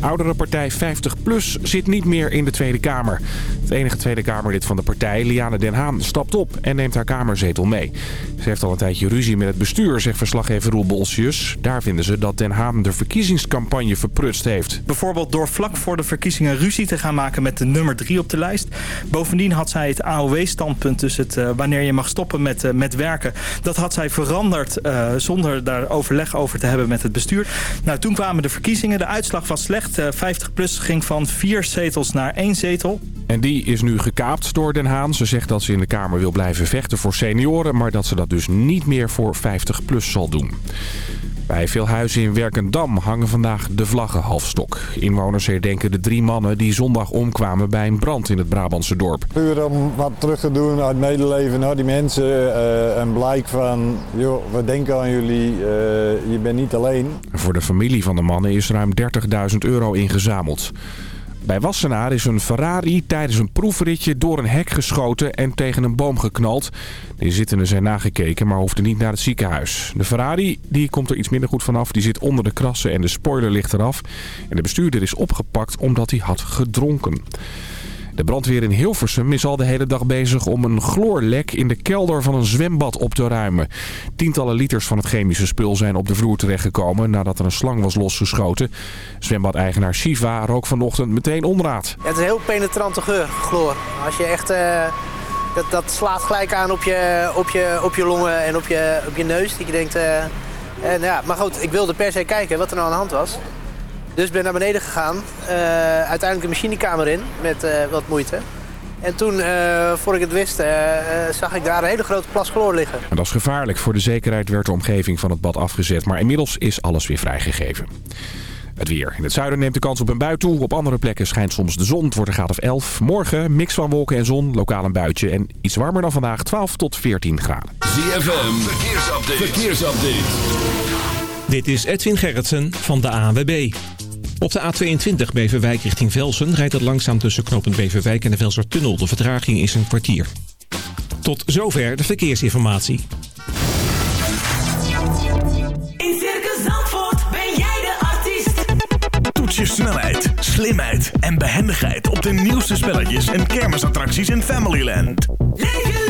Oudere partij 50PLUS zit niet meer in de Tweede Kamer. Het enige Tweede Kamerlid van de partij, Liane Den Haan, stapt op en neemt haar kamerzetel mee. Ze heeft al een tijdje ruzie met het bestuur, zegt verslaggever Roel Bolsius. Daar vinden ze dat Den Haan de verkiezingscampagne verprutst heeft. Bijvoorbeeld door vlak voor de verkiezingen ruzie te gaan maken met de nummer 3 op de lijst. Bovendien had zij het AOW-standpunt, dus het, uh, wanneer je mag stoppen met, uh, met werken. Dat had zij veranderd uh, zonder daar overleg over te hebben met het bestuur. Nou, toen kwamen de verkiezingen. De uitslag was slecht. 50PLUS ging van vier zetels naar één zetel. En die is nu gekaapt door Den Haan. Ze zegt dat ze in de Kamer wil blijven vechten voor senioren... maar dat ze dat dus niet meer voor 50PLUS zal doen. Bij veel huizen in Werkendam hangen vandaag de vlaggen halfstok. Inwoners herdenken de drie mannen die zondag omkwamen bij een brand in het Brabantse dorp. Puur om wat terug te doen uit medeleven naar die mensen. Uh, een blijk van, joh, we denken aan jullie, uh, je bent niet alleen. Voor de familie van de mannen is ruim 30.000 euro ingezameld. Bij Wassenaar is een Ferrari tijdens een proefritje door een hek geschoten en tegen een boom geknald. De inzittenden zijn nagekeken, maar hoefden niet naar het ziekenhuis. De Ferrari die komt er iets minder goed vanaf. Die zit onder de krassen en de spoiler ligt eraf. En de bestuurder is opgepakt omdat hij had gedronken. De brandweer in Hilversum is al de hele dag bezig om een chloorlek in de kelder van een zwembad op te ruimen. Tientallen liters van het chemische spul zijn op de vloer terechtgekomen nadat er een slang was losgeschoten. Zwembadeigenaar Shiva rook vanochtend meteen onraad. Het is een heel penetrante geur, chloor. Als je echt... Uh, dat, dat slaat gelijk aan op je, op je, op je longen en op je, op je neus. Dat je denkt... Uh, en ja, maar goed, ik wilde per se kijken wat er nou aan de hand was. Dus ben naar beneden gegaan. Uh, uiteindelijk de machinekamer in met uh, wat moeite. En toen, uh, voor ik het wist, zag ik daar een hele grote plas chloor liggen. En dat is gevaarlijk. Voor de zekerheid werd de omgeving van het bad afgezet. Maar inmiddels is alles weer vrijgegeven. Het weer. In het zuiden neemt de kans op een bui toe. Op andere plekken schijnt soms de zon. Het wordt een graad of 11. Morgen mix van wolken en zon. Lokaal een buitje. En iets warmer dan vandaag. 12 tot 14 graden. ZFM. Verkeersupdate. Verkeersupdate. Dit is Edwin Gerritsen van de ANWB. Op de A22 Beverwijk richting Velsen rijdt het langzaam tussen knooppunt Beverwijk en de Velsertunnel. De vertraging is een kwartier. Tot zover de verkeersinformatie. In Circus Zandvoort ben jij de artiest. Toets je snelheid, slimheid en behendigheid op de nieuwste spelletjes en kermisattracties in Familyland. Leef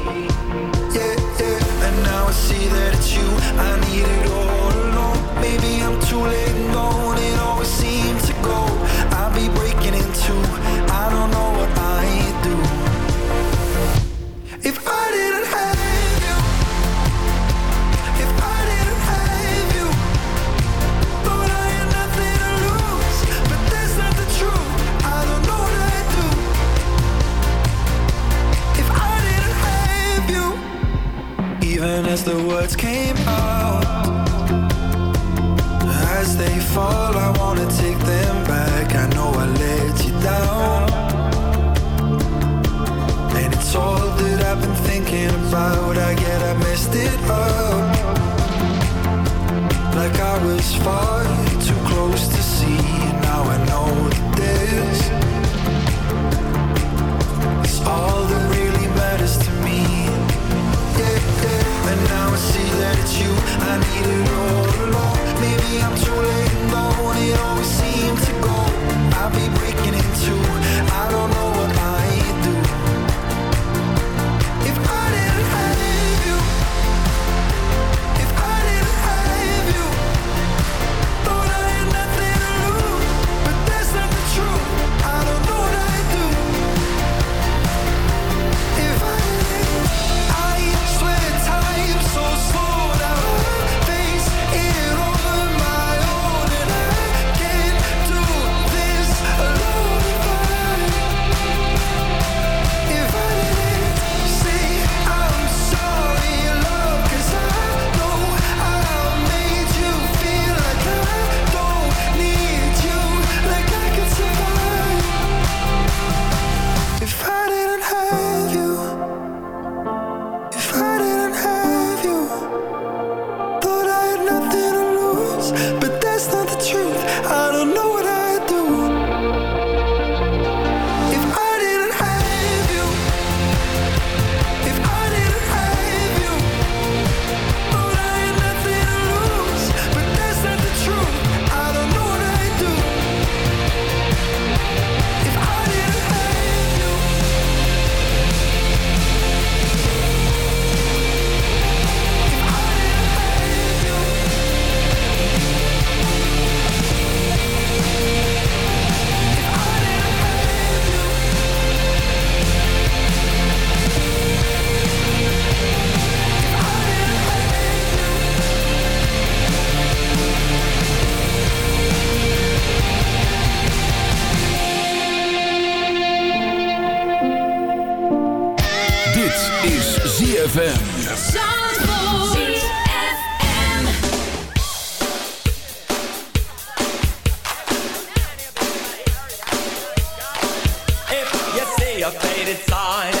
it all alone. Maybe I'm too late, no. out, I get I messed it up. Like I was far too close to see. Now I know that this is all that really matters to me. Yeah, yeah. And now I see that it's you. I needed all along. Maybe I'm too late and and it always seemed to go. I'll be breaking in two. I don't know. A faded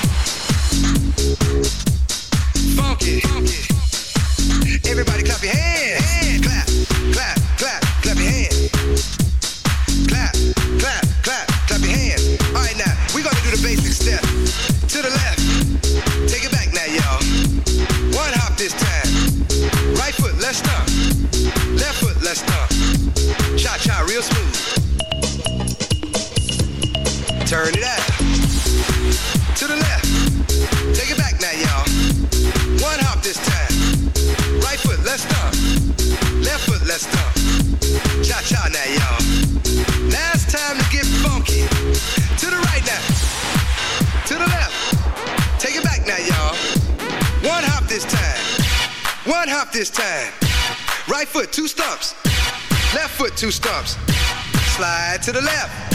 to the left,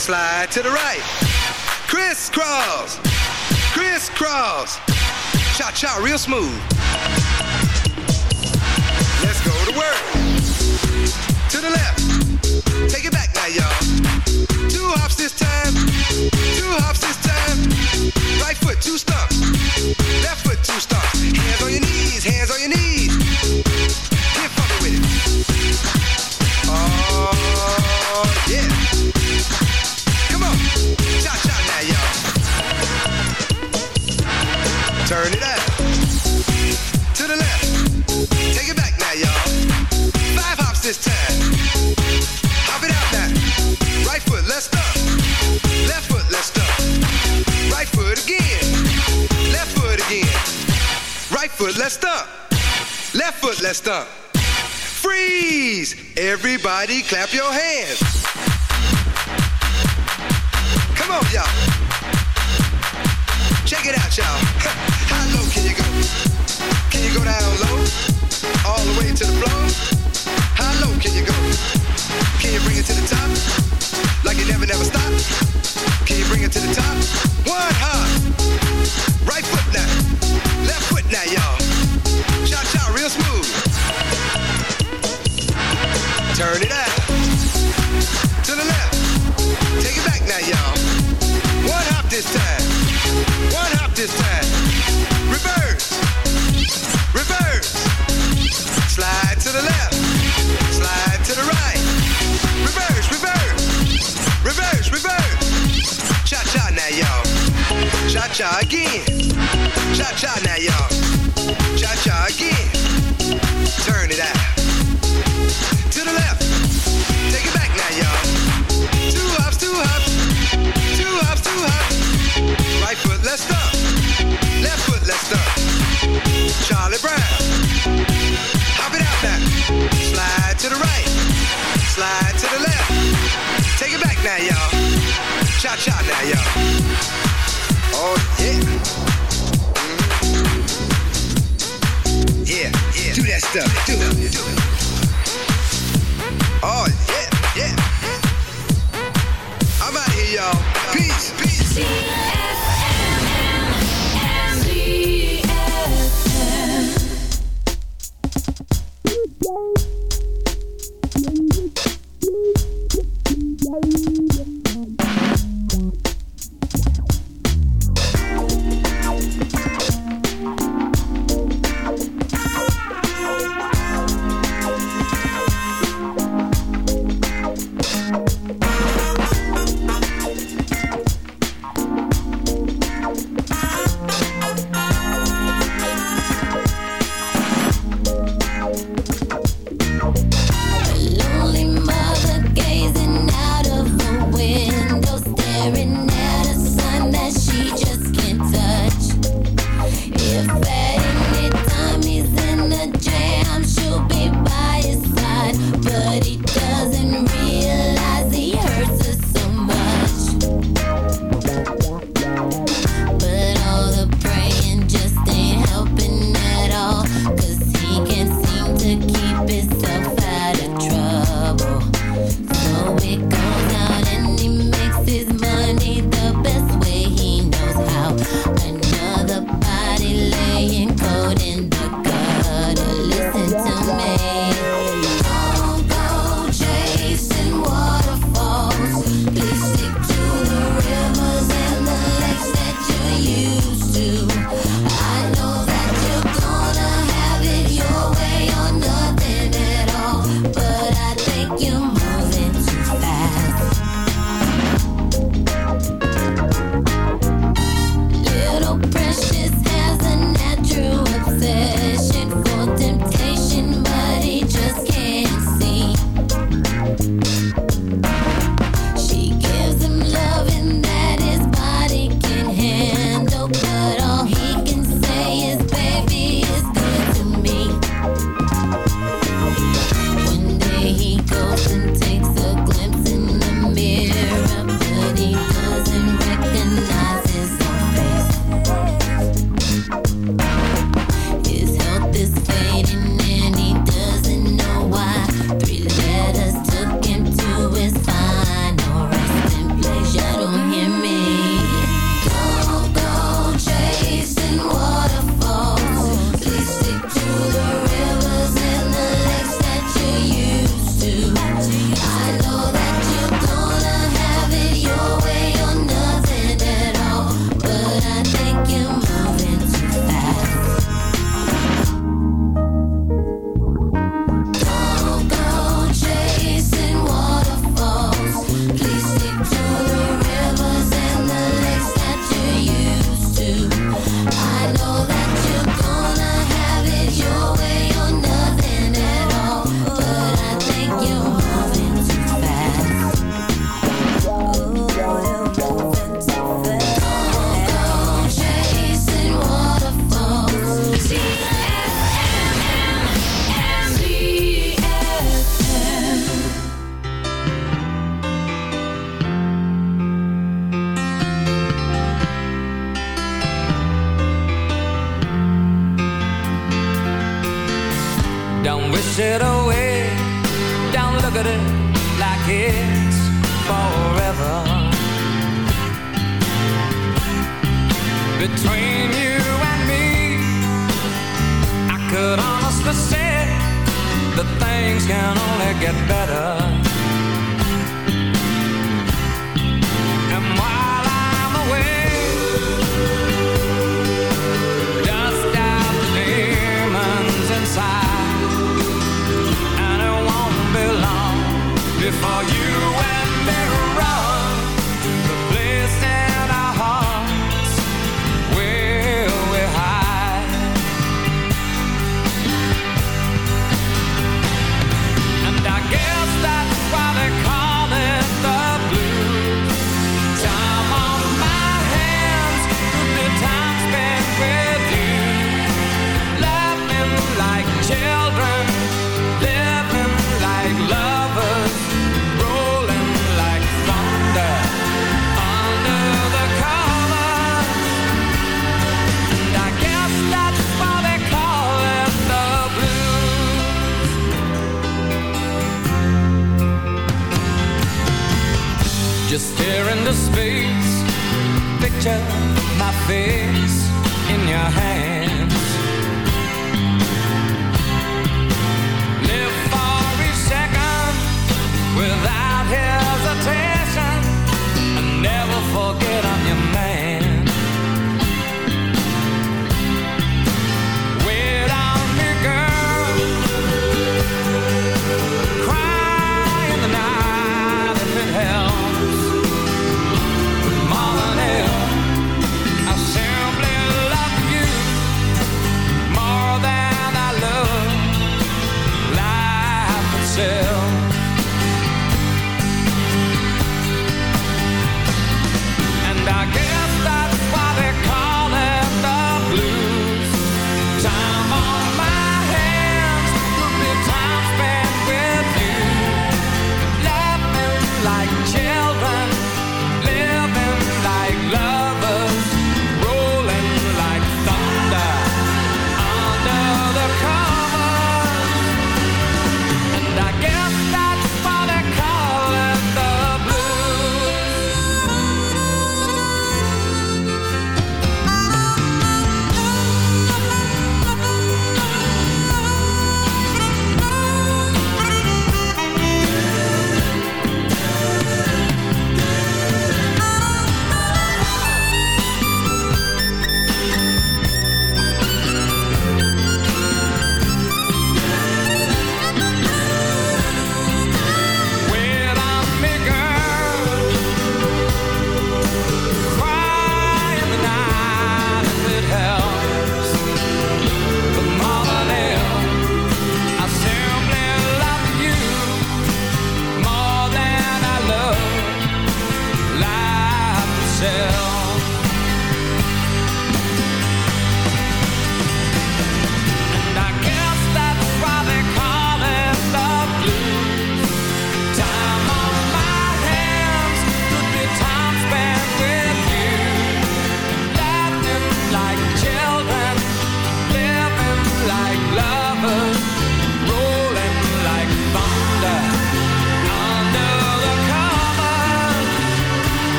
slide to the right. Crisscross, crisscross, cha cha, real smooth. Let's go to work. To the left, take it back now, y'all. Two hops this time, two hops this time. let's stop. Freeze! Everybody clap your hands. Come on, y'all. Check it out, y'all. How low can you go? Can you go down low? All the way to the floor? How low can you go?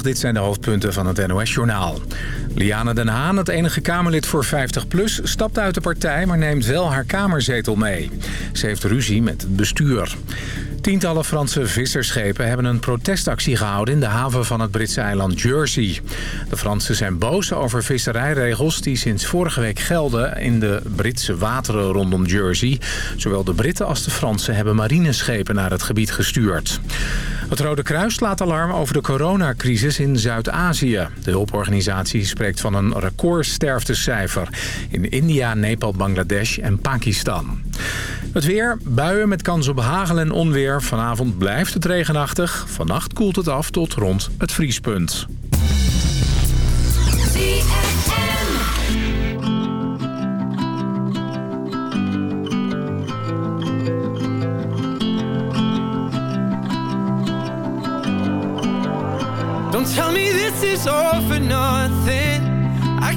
Dit zijn de hoofdpunten van het NOS-journaal. Liane Den Haan, het enige Kamerlid voor 50PLUS, stapt uit de partij... maar neemt wel haar kamerzetel mee. Ze heeft ruzie met het bestuur. Tientallen Franse visserschepen hebben een protestactie gehouden... in de haven van het Britse eiland Jersey. De Fransen zijn boos over visserijregels die sinds vorige week gelden... in de Britse wateren rondom Jersey. Zowel de Britten als de Fransen hebben marineschepen naar het gebied gestuurd. Het Rode Kruis slaat alarm over de coronacrisis in Zuid-Azië. De hulporganisatie spreekt van een recordsterftecijfer in India, Nepal, Bangladesh en Pakistan. Het weer, buien met kans op hagel en onweer. Vanavond blijft het regenachtig. Vannacht koelt het af tot rond het vriespunt.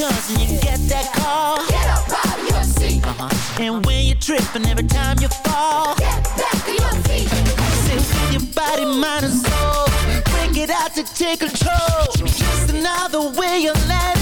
Comes and you get that call, get up out of your seat. Uh-huh. And when you're tripping every time you fall, get back on your feet. Say with your body, mind, and soul. Break it out to take control. Just another way of letting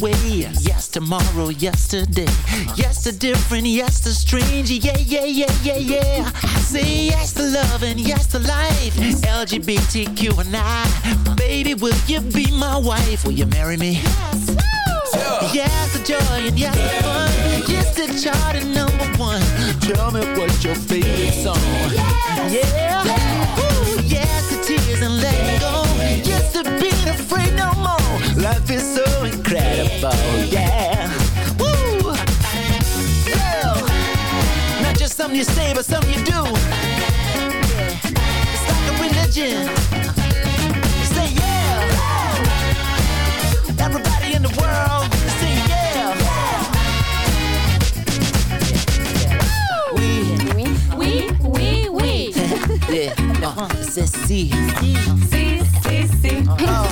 way. Yes, tomorrow, yesterday. Yes to different, yes to strange. Yeah, yeah, yeah, yeah, yeah. I say yes to love and yes to life. LGBTQ and I. Baby, will you be my wife? Will you marry me? Yes. Yes to joy and yes to fun. Yes to chart and number one. Tell me what's your favorite song. Yeah. Incredible. Yeah. Woo. Yeah. Not just something you say, but something you do. It's like a religion. Say yeah. Everybody in the world, say yeah. Oui, oui, oui, oui. yeah, no, c'est si. Si, si, si.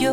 your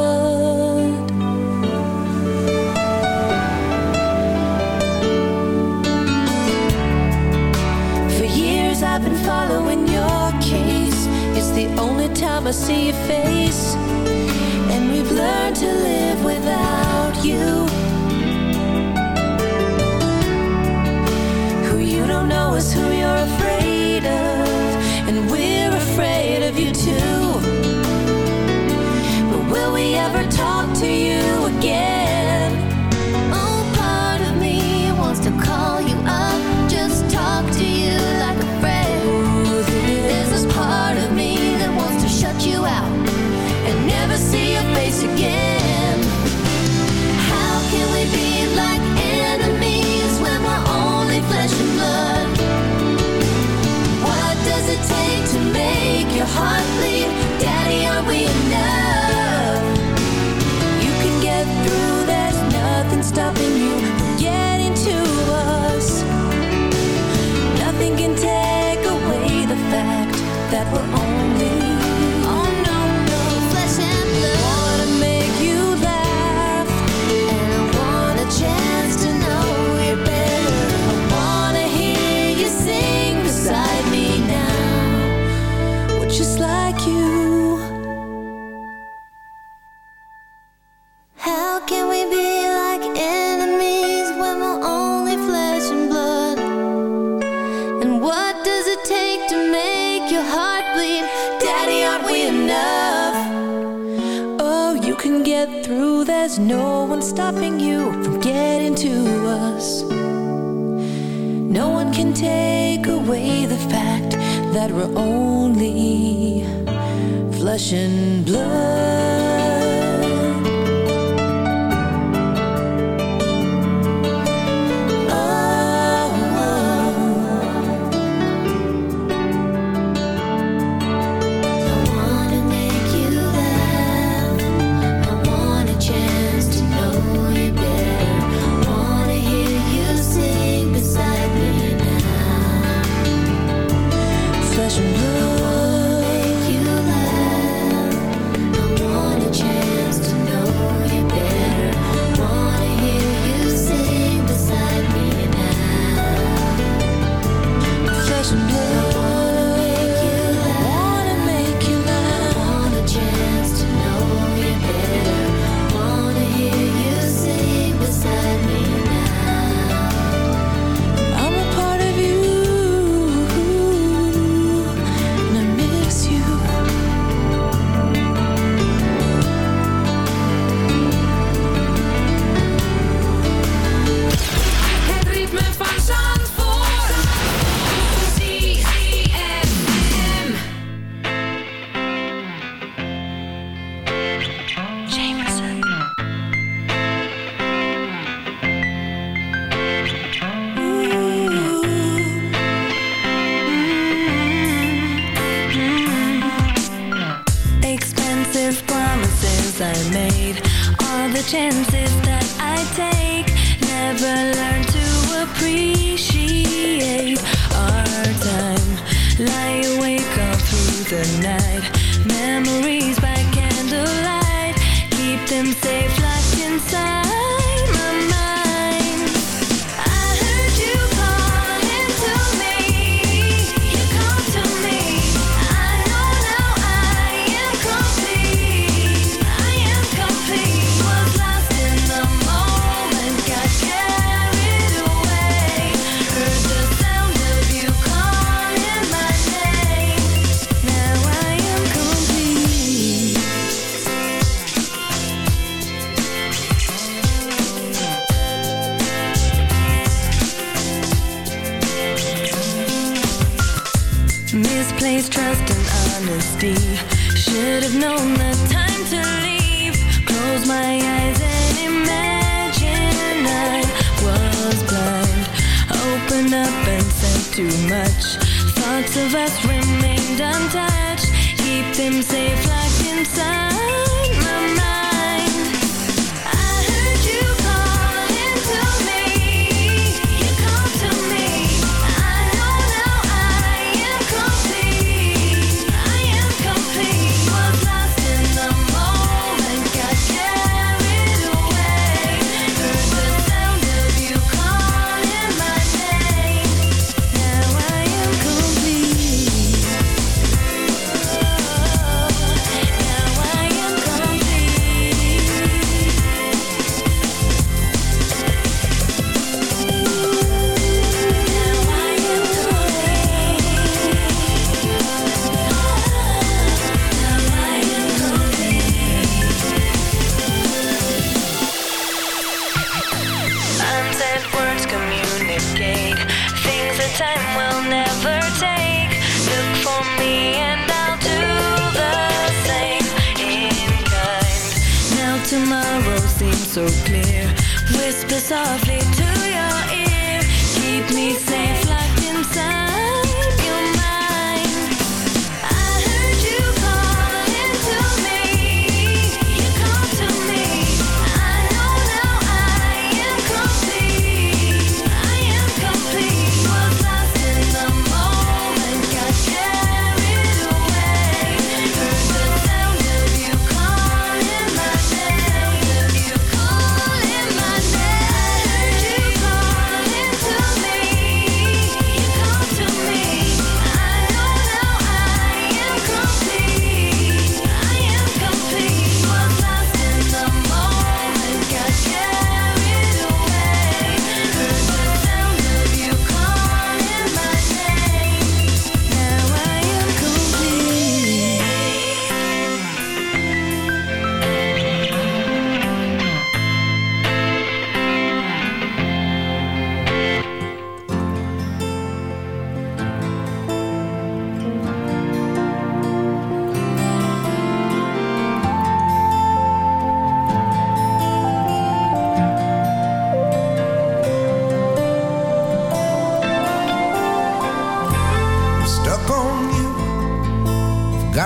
wanna see your face. And we've learned to live without you. Who you don't know is who you're you. How can we be like enemies when we're only flesh and blood? And what does it take to make your heart bleed? Daddy, aren't we enough? Oh, you can get through, there's no one stopping you from getting to us. No one can take away the fact that we're flesh and blood chances.